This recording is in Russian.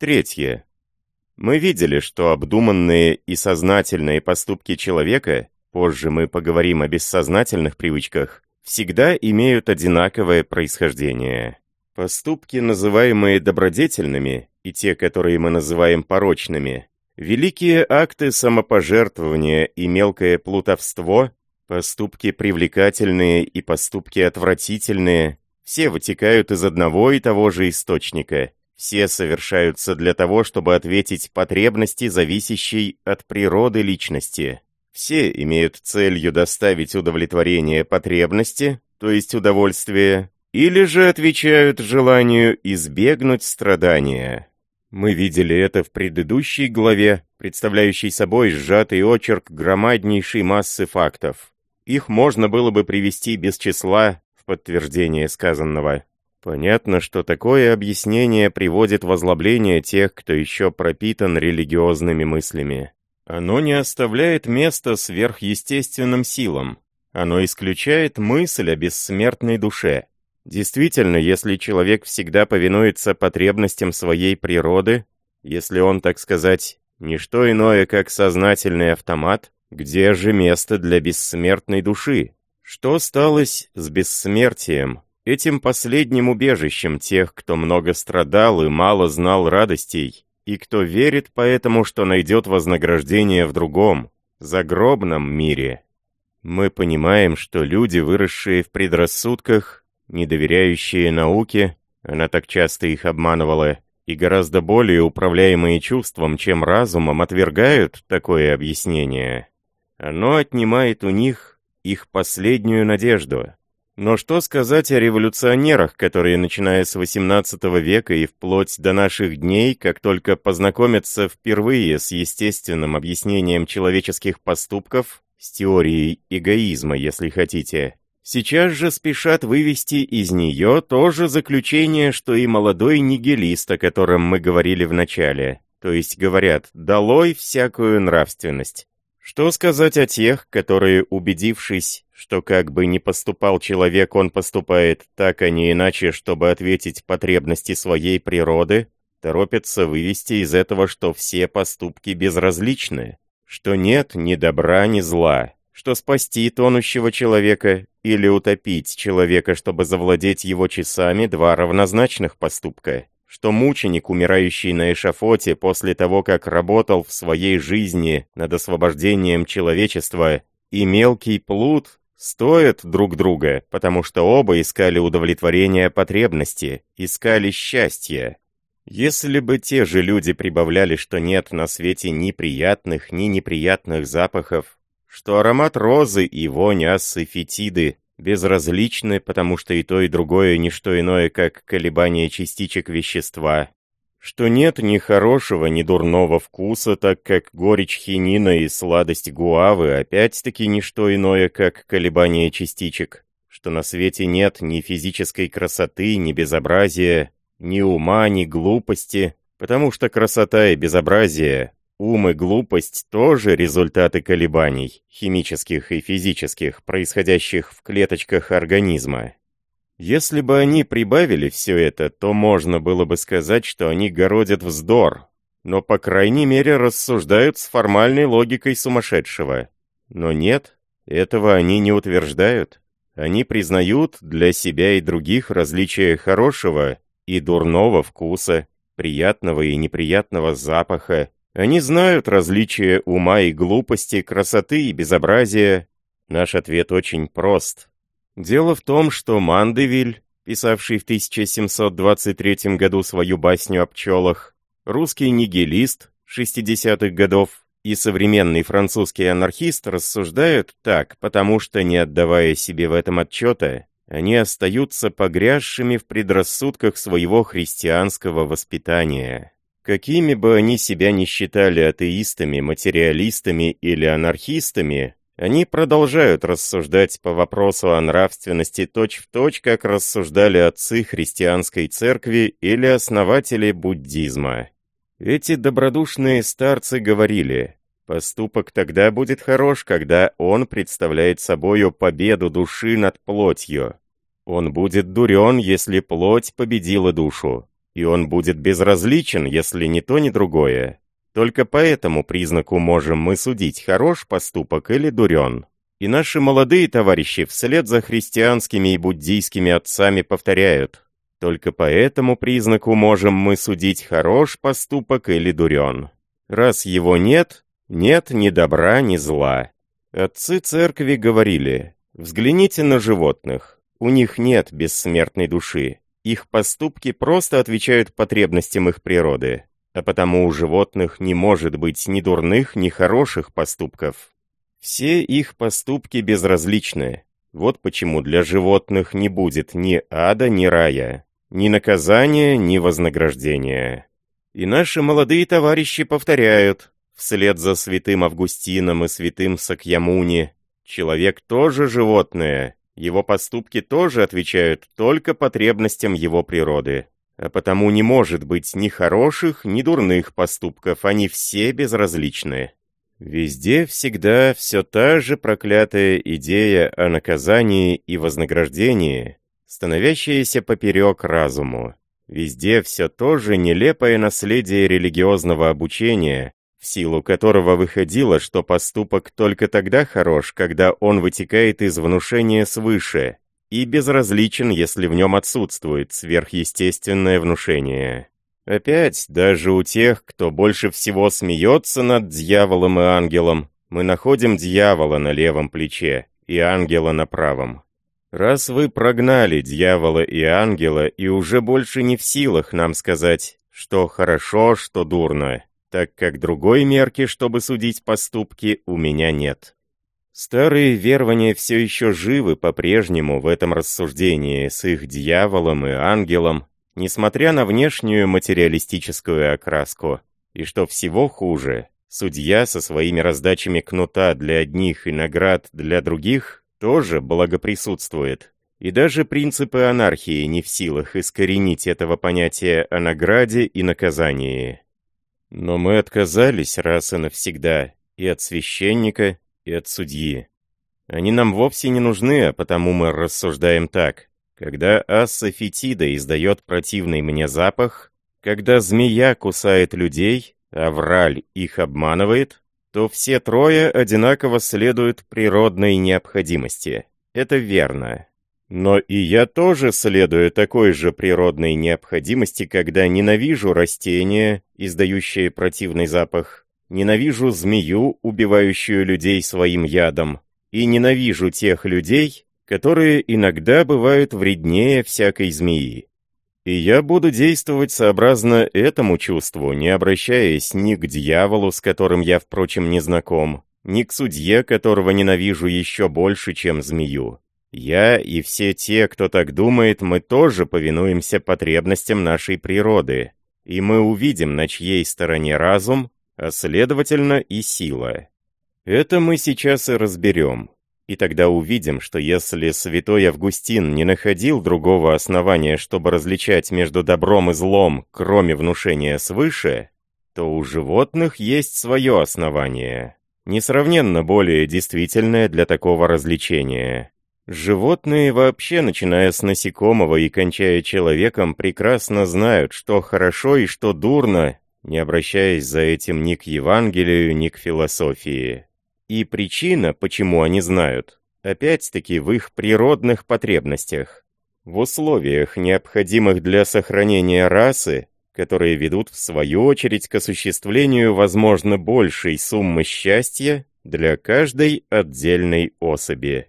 Третье. Мы видели, что обдуманные и сознательные поступки человека, позже мы поговорим о бессознательных привычках, всегда имеют одинаковое происхождение. Поступки, называемые добродетельными, и те, которые мы называем порочными, великие акты самопожертвования и мелкое плутовство, поступки привлекательные и поступки отвратительные, все вытекают из одного и того же источника. Все совершаются для того, чтобы ответить потребности, зависящей от природы личности. Все имеют целью доставить удовлетворение потребности, то есть удовольствие, или же отвечают желанию избегнуть страдания. Мы видели это в предыдущей главе, представляющей собой сжатый очерк громаднейшей массы фактов. Их можно было бы привести без числа в подтверждение сказанного. Понятно, что такое объяснение приводит в озлобление тех, кто еще пропитан религиозными мыслями. Оно не оставляет места сверхъестественным силам. Оно исключает мысль о бессмертной душе. Действительно, если человек всегда повинуется потребностям своей природы, если он, так сказать, не что иное, как сознательный автомат, где же место для бессмертной души? Что сталось с бессмертием, этим последним убежищем тех, кто много страдал и мало знал радостей, и кто верит поэтому, что найдет вознаграждение в другом, загробном мире. Мы понимаем, что люди, выросшие в предрассудках, недоверяющие науке, она так часто их обманывала, и гораздо более управляемые чувством, чем разумом, отвергают такое объяснение. Оно отнимает у них их последнюю надежду. Но что сказать о революционерах, которые, начиная с XVIII века и вплоть до наших дней, как только познакомятся впервые с естественным объяснением человеческих поступков, с теорией эгоизма, если хотите, сейчас же спешат вывести из нее то же заключение, что и молодой нигилист, о котором мы говорили в начале. То есть говорят «долой всякую нравственность». Что сказать о тех, которые, убедившись, что как бы ни поступал человек, он поступает так, а не иначе, чтобы ответить потребности своей природы, торопятся вывести из этого, что все поступки безразличны, что нет ни добра, ни зла, что спасти тонущего человека или утопить человека, чтобы завладеть его часами, два равнозначных поступка, что мученик, умирающий на эшафоте после того, как работал в своей жизни над освобождением человечества, и мелкий плут стоят друг друга, потому что оба искали удовлетворения потребности, искали счастья. Если бы те же люди прибавляли, что нет на свете ни приятных, ни неприятных запахов, что аромат розы и вонь ассы безразличны, потому что и то, и другое не что иное, как колебание частичек вещества, что нет ни хорошего, ни дурного вкуса, так как горечь хинина и сладость гуавы опять-таки не что иное, как колебание частичек, что на свете нет ни физической красоты, ни безобразия, ни ума, ни глупости, потому что красота и безобразие Ум и глупость тоже результаты колебаний, химических и физических, происходящих в клеточках организма. Если бы они прибавили все это, то можно было бы сказать, что они городят вздор, но по крайней мере рассуждают с формальной логикой сумасшедшего. Но нет, этого они не утверждают. Они признают для себя и других различия хорошего и дурного вкуса, приятного и неприятного запаха, они знают различия ума и глупости, красоты и безобразия. Наш ответ очень прост. Дело в том, что Мандевиль, писавший в 1723 году свою басню о пчелах, русский нигилист 60-х годов и современный французский анархист рассуждают так, потому что, не отдавая себе в этом отчета, они остаются погрязшими в предрассудках своего христианского воспитания. Какими бы они себя ни считали атеистами, материалистами или анархистами, они продолжают рассуждать по вопросу о нравственности точь-в-точь, точь, как рассуждали отцы христианской церкви или основатели буддизма. Эти добродушные старцы говорили, поступок тогда будет хорош, когда он представляет собою победу души над плотью. Он будет дурен, если плоть победила душу. и он будет безразличен, если ни то, ни другое. Только по этому признаку можем мы судить, хорош поступок или дурен. И наши молодые товарищи вслед за христианскими и буддийскими отцами повторяют, только по этому признаку можем мы судить, хорош поступок или дурен. Раз его нет, нет ни добра, ни зла. Отцы церкви говорили, взгляните на животных, у них нет бессмертной души. Их поступки просто отвечают потребностям их природы, а потому у животных не может быть ни дурных, ни хороших поступков. Все их поступки безразличны. Вот почему для животных не будет ни ада, ни рая, ни наказания, ни вознаграждения. И наши молодые товарищи повторяют, вслед за святым Августином и святым Сакьямуни, человек тоже животное, его поступки тоже отвечают только потребностям его природы. А потому не может быть ни хороших, ни дурных поступков, они все безразличны. Везде всегда все та же проклятая идея о наказании и вознаграждении, становящаяся поперек разуму. Везде все то же нелепое наследие религиозного обучения, в силу которого выходило, что поступок только тогда хорош, когда он вытекает из внушения свыше, и безразличен, если в нем отсутствует сверхъестественное внушение. Опять, даже у тех, кто больше всего смеется над дьяволом и ангелом, мы находим дьявола на левом плече и ангела на правом. Раз вы прогнали дьявола и ангела и уже больше не в силах нам сказать, что хорошо, что дурно, так как другой мерки, чтобы судить поступки, у меня нет. Старые верования все еще живы по-прежнему в этом рассуждении с их дьяволом и ангелом, несмотря на внешнюю материалистическую окраску. И что всего хуже, судья со своими раздачами кнута для одних и наград для других тоже благоприсутствует. И даже принципы анархии не в силах искоренить этого понятия о награде и наказании. Но мы отказались раз и навсегда и от священника, и от судьи. Они нам вовсе не нужны, а потому мы рассуждаем так. Когда асса фетида издает противный мне запах, когда змея кусает людей, а враль их обманывает, то все трое одинаково следуют природной необходимости. Это верно. Но и я тоже следую такой же природной необходимости, когда ненавижу растения, издающие противный запах, ненавижу змею, убивающую людей своим ядом, и ненавижу тех людей, которые иногда бывают вреднее всякой змеи. И я буду действовать сообразно этому чувству, не обращаясь ни к дьяволу, с которым я, впрочем, не знаком, ни к судье, которого ненавижу еще больше, чем змею. Я и все те, кто так думает, мы тоже повинуемся потребностям нашей природы, и мы увидим, на чьей стороне разум, а следовательно и сила. Это мы сейчас и разберем. И тогда увидим, что если святой Августин не находил другого основания, чтобы различать между добром и злом, кроме внушения свыше, то у животных есть свое основание, несравненно более действительное для такого развлечения. Животные вообще, начиная с насекомого и кончая человеком, прекрасно знают, что хорошо и что дурно, не обращаясь за этим ни к Евангелию, ни к философии. И причина, почему они знают, опять-таки в их природных потребностях. В условиях, необходимых для сохранения расы, которые ведут в свою очередь к осуществлению, возможно, большей суммы счастья для каждой отдельной особи.